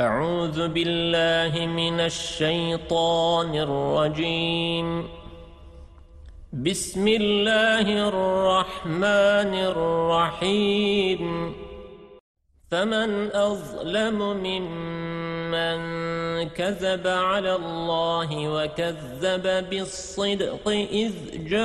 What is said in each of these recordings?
أعوذ بالله من الشيطان الرجيم. بسم الله الرحمن الرحيم. فمن أظلم ممن كذب على الله وكذب بالصدق إذ جاءه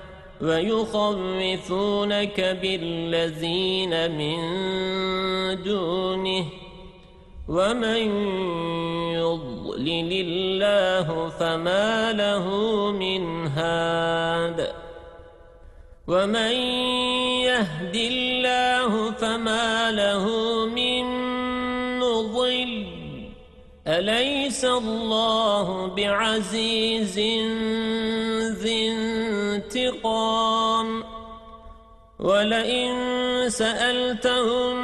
ويخوفونك بالذين من دونه ومن يضلل الله فما له من هاد ومن يهد الله فما له من أليس الله بعزيز ذي انتقام؟ ولئن سألتهم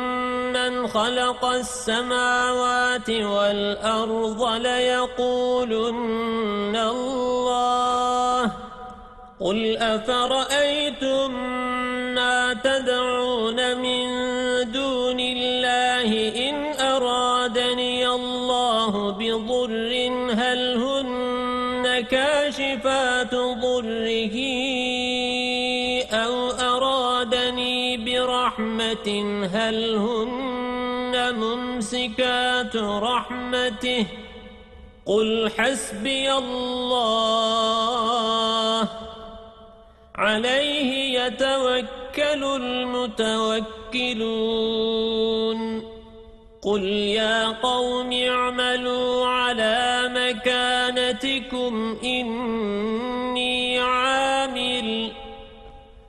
من خلق السماوات والأرض ليقولن الله. قل أفرأيتم ما تدعون من هل هن ممسكات رحمته قل حسبي الله عليه يتوكل المتوكلون قل يا قوم اعملوا على مكانتكم إني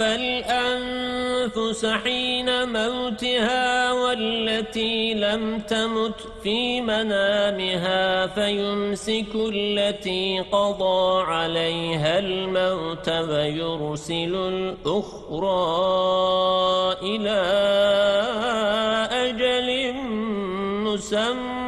الأنفس حين موتها والتي لم تمت في منامها فيمسك التي قضى عليها الموت ويرسل الأخرى إلى أجل مسمى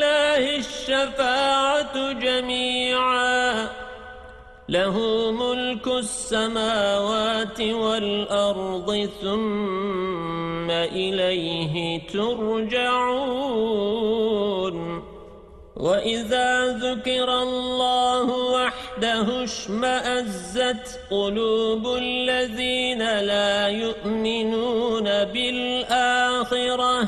الشفاعة جميعا. له ملك السماوات والأرض ثم إليه ترجعون. وإذا ذكر الله وحده اشمأزت قلوب الذين لا يؤمنون بالآخرة.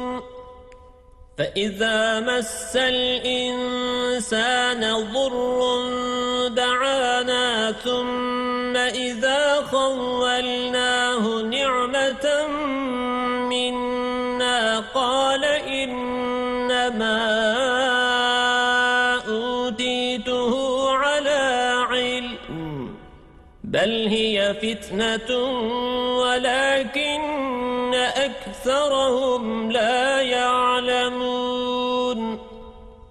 فإذا مس الإنسان ضر دعانا ثم إذا خولناه نعمة منا قال إنما أوتيته على علم بل هي فتنة ولكن أكثرهم لا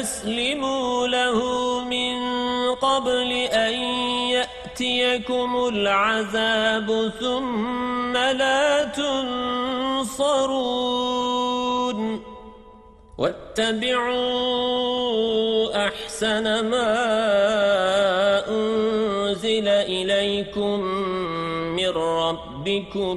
وأسلموا له من قبل أن يأتيكم العذاب ثم لا تنصرون واتبعوا أحسن ما أنزل إليكم من ربكم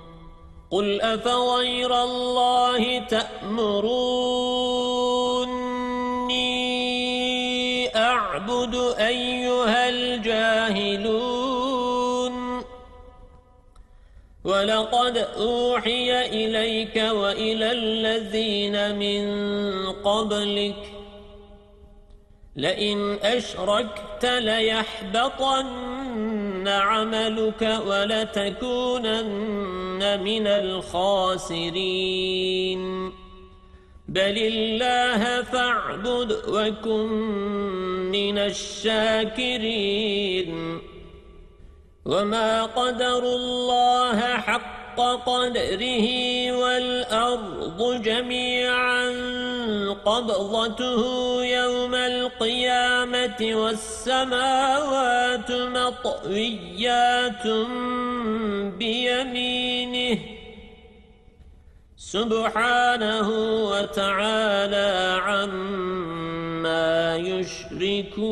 قل أفغير الله تأمروني أعبد أيها الجاهلون ولقد أوحي إليك وإلى الذين من قبلك لئن أشركت ليحبطن عملك ولتكونن من الخاسرين. بل الله فاعبد وكن من الشاكرين. وما قدر الله حق قدره والأرض جميعا قبضته يوم القيامة والسماوات مطويات بيمينه. سبحانه وتعالى عما يشركون.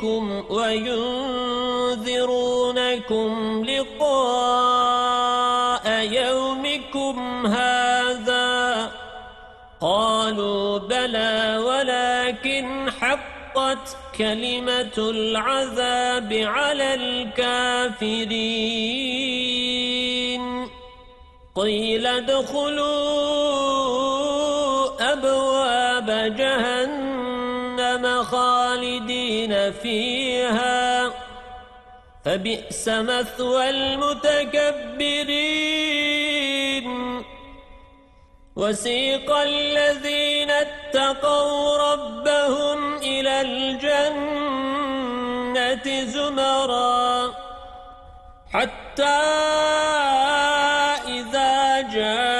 ربكم وينذرونكم لقاء يومكم هذا قالوا بلى ولكن حقت كلمة العذاب على الكافرين. قيل ادخلوا أبواب جهنم. فيها فبئس مثوى المتكبرين. وسيق الذين اتقوا ربهم إلى الجنة زمرا. حتى إذا جاءوها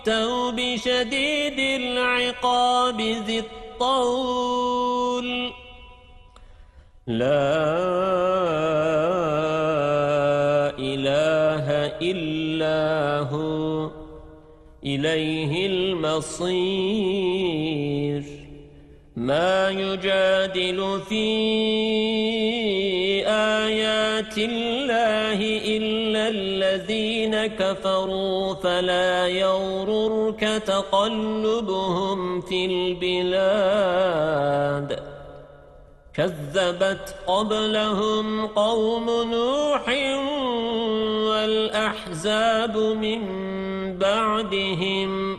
التوب شديد العقاب ذي الطول لا إله إلا هو إليه المصير ما يجادل في آيات الله إلا الذين كفروا فلا يغررك تقلبهم في البلاد. كذبت قبلهم قوم نوح والأحزاب من بعدهم.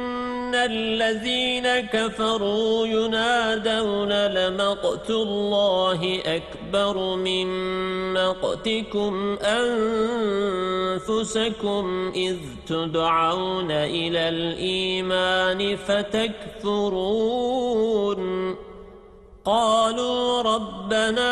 الَّذِينَ كَفَرُوا يُنَادَوْنَ لَمَقْتُ اللَّهِ أَكْبَرُ مِنْ مَقْتِكُمْ أَنفُسَكُمْ إِذْ تُدْعَوْنَ إِلَى الْإِيمَانِ فَتَكْفُرُونَ. قَالُوا رَبَّنَا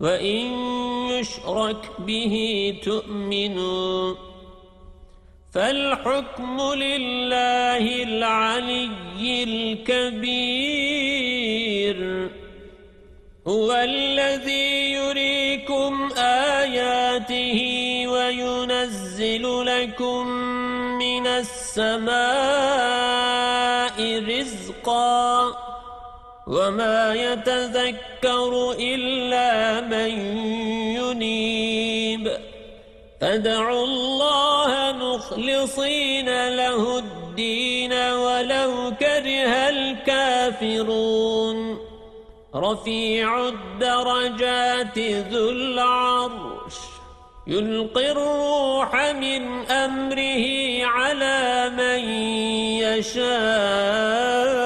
وَإِن يُشْرَكْ بِهِ تُؤْمِنُوا فَالْحُكْمُ لِلَّهِ الْعَلِيِّ الْكَبِيرِ هُوَ الَّذِي يُرِيكُمْ آيَاتِهِ وَيُنَزِّلُ لَكُم مِّنَ السَّمَاءِ رِزْقًا وما يتذكر إلا من ينيب فادعوا الله مخلصين له الدين ولو كره الكافرون رفيع الدرجات ذو العرش يلقي الروح من أمره على من يشاء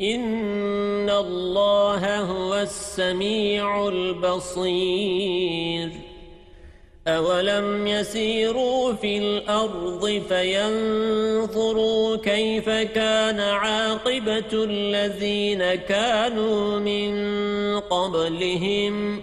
إن الله هو السميع البصير أَوَلَمْ يَسِيرُوا فِي الْأَرْضِ فَيَنْظُرُوا كَيْفَ كَانَ عَاقِبَةُ الَّذِينَ كَانُوا مِنْ قَبْلِهِمْ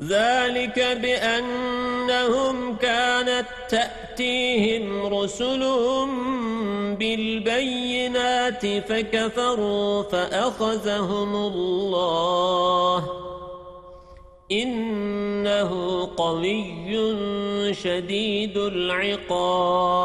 ذلك بأنهم كانت تأتيهم رسلهم بالبينات فكفروا فأخذهم الله. إنه قوي شديد العقاب.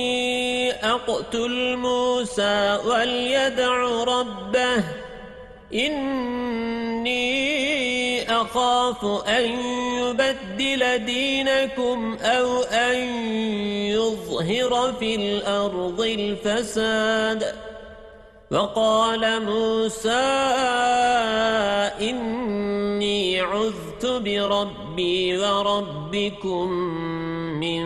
أقتل موسى وليدع ربه إني أخاف أن يبدل دينكم أو أن يظهر في الأرض الفساد وقال موسى إني عذت بربي وربكم من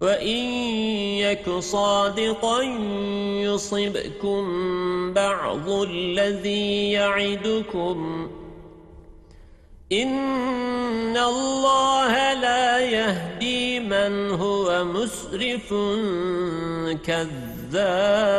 وَإِن يَكُ صَادِقًا يُصِبْكُم بَعْضُ الَّذِي يَعِدُكُمْ إِنَّ اللَّهَ لَا يَهْدِي مَنْ هُوَ مُسْرِفٌ كَذَّابٌ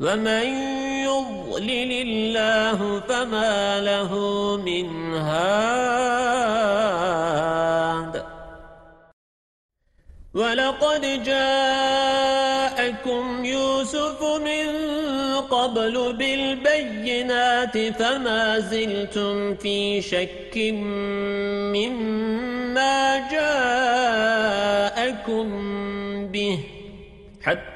ومن يضلل الله فما له من هاد ولقد جاءكم يوسف من قبل بالبينات فما زلتم في شك مما جاءكم به حتى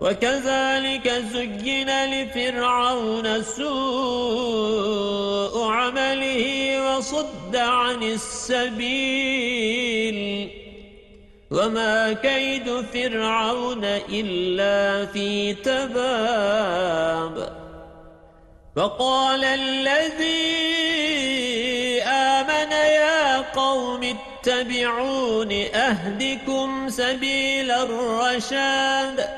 وكذلك زين لفرعون سوء عمله وصد عن السبيل. وما كيد فرعون إلا في تباب. وقال الذي قوم اتبعون أهدكم سبيل الرشاد.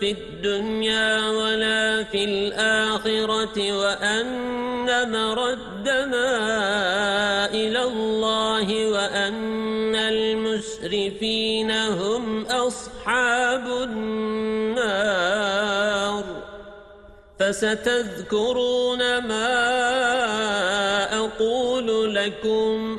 في الدنيا ولا في الآخرة وأن مردنا إلى الله وأن المسرفين هم أصحاب النار. فستذكرون ما لكم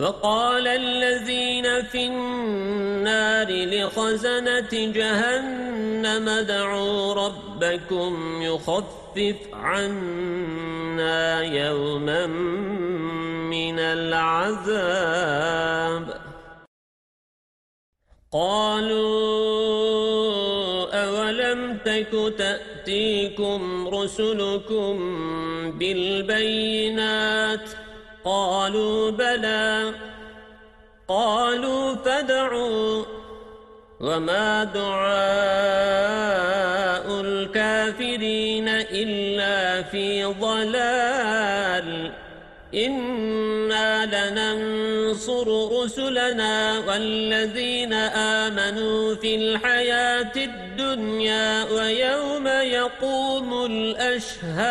وقال الذين في النار لخزنة جهنم دعوا ربكم يخفف عنا يوما من العذاب. قالوا أولم تك تأتيكم رسلكم بالبينات قالوا بلى. قالوا فدعوا وما دعاء الكافرين إلا في ضلال. إنا لننصر رسلنا والذين آمنوا في الحياة الدنيا ويوم يقوم الأشهاد.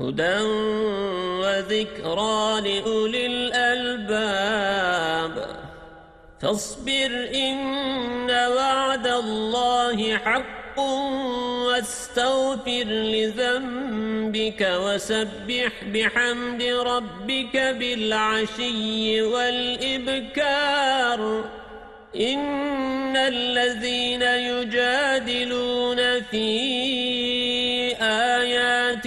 هدى وذكرى لأولي الألباب. فاصبر إن وعد الله حق واستغفر لذنبك وسبح بحمد ربك بالعشي والإبكار. إن الذين يجادلون في آيات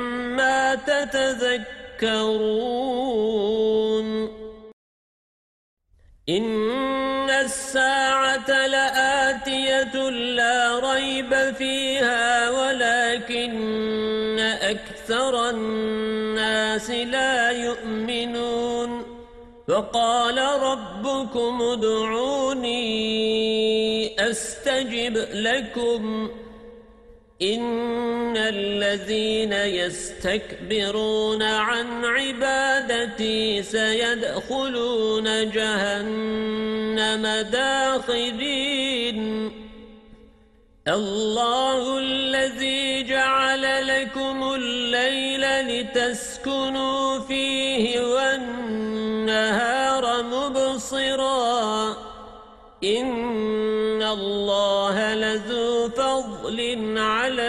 تتذكرون. إن الساعة لآتية لا ريب فيها ولكن أكثر الناس لا يؤمنون. وقال ربكم ادعوني أستجب لكم. إن الذين يستكبرون عن عبادتي سيدخلون جهنم داخرين الله الذي جعل لكم الليل لتسكنوا فيه والنهار مبصرا إن الله لذو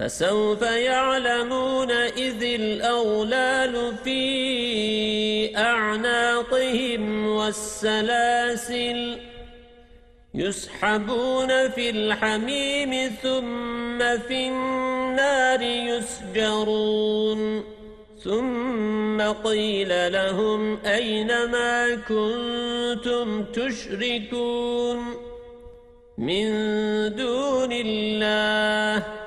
فسوف يعلمون إذ الأولال في أعناقهم والسلاسل يسحبون في الحميم ثم في النار يسجرون ثم قيل لهم أين ما كنتم تشركون من دون الله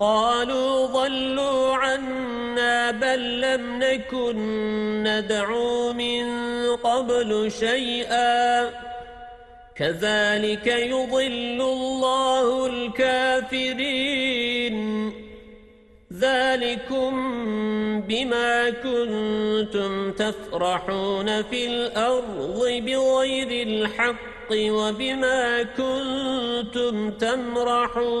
قالوا ضلوا عنا بل لم نكن ندعو من قبل شيئا. كذلك يضل الله الكافرين. ذلكم بما كنتم تفرحون في الأرض بغير الحق وبما كنتم تمرحون.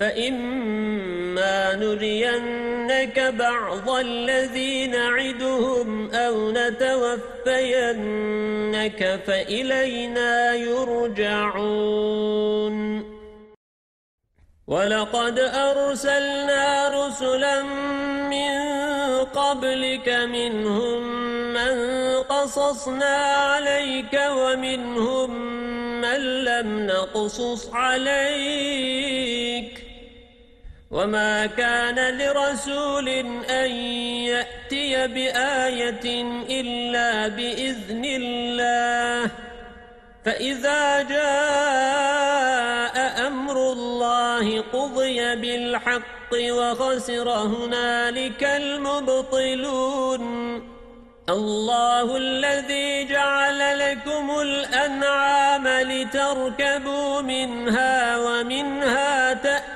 فإما نرينك بعض الذين نعدهم أو نتوفينك فإلينا يرجعون ولقد أرسلنا رسلا من قبلك منهم من قصصنا عليك ومنهم من لم نقصص عليك وما كان لرسول أن يأتي بآية إلا بإذن الله فإذا جاء أمر الله قضي بالحق وخسر هنالك المبطلون الله الذي جعل لكم الأنعام لتركبوا منها ومنها تأكلون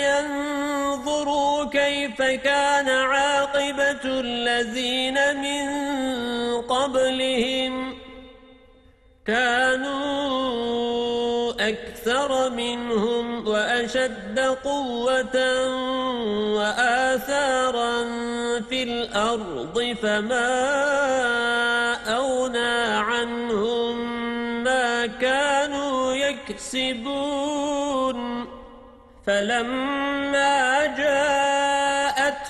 كان عاقبة الذين من قبلهم كانوا أكثر منهم وأشد قوة وآثارا في الأرض فما أغنى عنهم ما كانوا يكسبون فلما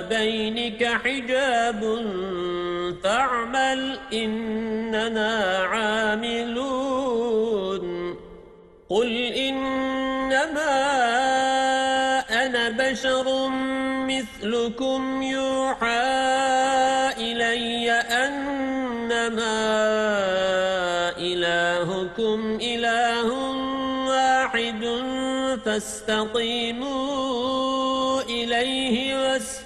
وبينك حجاب فاعمل إننا عاملون. قل إنما أنا بشر مثلكم يوحى إلي أنما إلهكم إله واحد فاستقيموا إليه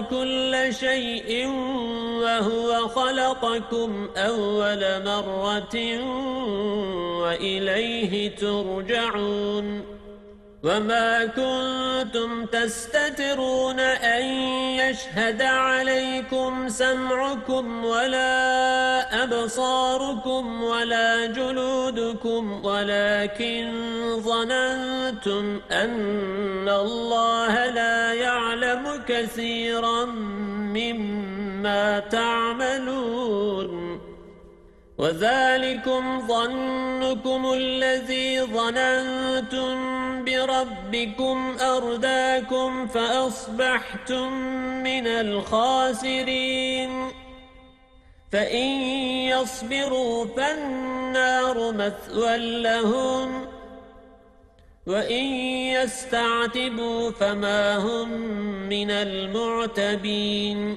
كل شيء وهو خلقكم أول مرة وإليه ترجعون. وما كنتم تستترون أن يشهد عليكم سمعكم ولا أبصاركم ولا جلودكم ولكن ظننتم أن الله لا يعلم كثيرا مما تعملون وذلكم ظنكم الذي ظننتم بربكم أرداكم فأصبحتم من الخاسرين. فإن يصبروا فالنار مثوى لهم وإن يستعتبوا فما هم من المعتبين.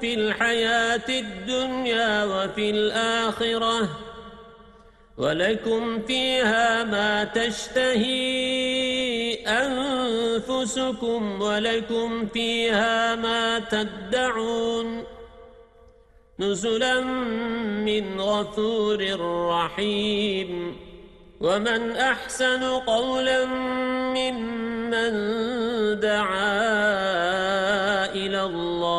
في الحياة الدنيا وفي الآخرة ولكم فيها ما تشتهي أنفسكم ولكم فيها ما تدعون نزلا من غفور رحيم ومن أحسن قولا ممن دعا إلى الله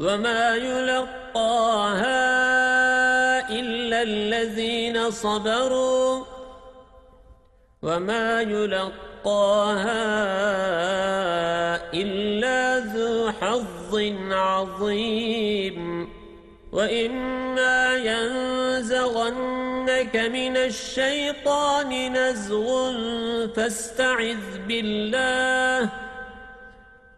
وما يلقاها إلا الذين صبروا وما يلقاها إلا ذو حظ عظيم وإما ينزغنك من الشيطان نزغ فاستعذ بالله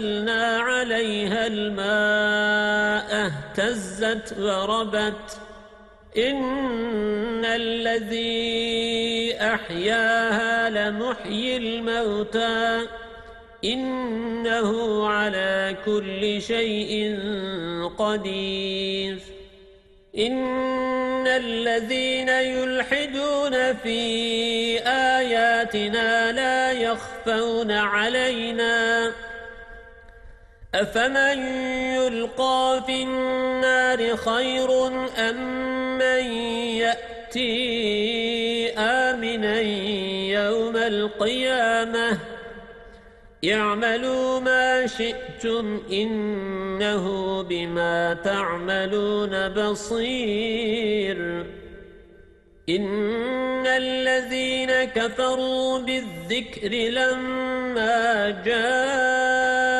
أنزلنا عليها الماء اهتزت وربت إن الذي أحياها لمحيي الموتى. إنه على كل شيء قدير. إن الذين يلحدون في آياتنا لا يخفون علينا. أفمن يلقى في النار خير أم من يأتي آمنا يوم القيامة يعملوا ما شئتم إنه بما تعملون بصير إن الذين كفروا بالذكر لما جاءهم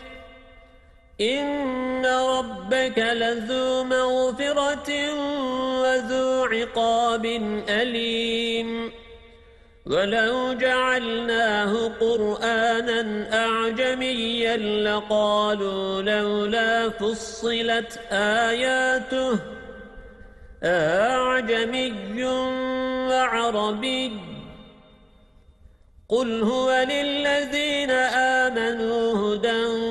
إن ربك لذو مغفرة وذو عقاب أليم ولو جعلناه قرآنا أعجميا لقالوا لولا فصلت آياته أعجمي وعربي قل هو للذين آمنوا هدى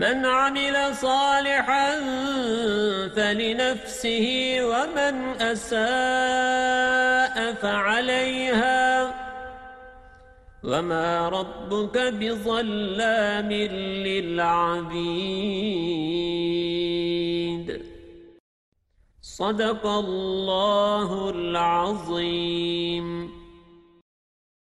من عمل صالحا فلنفسه ومن أساء فعليها. وما ربك بظلام للعبيد. صدق الله العظيم.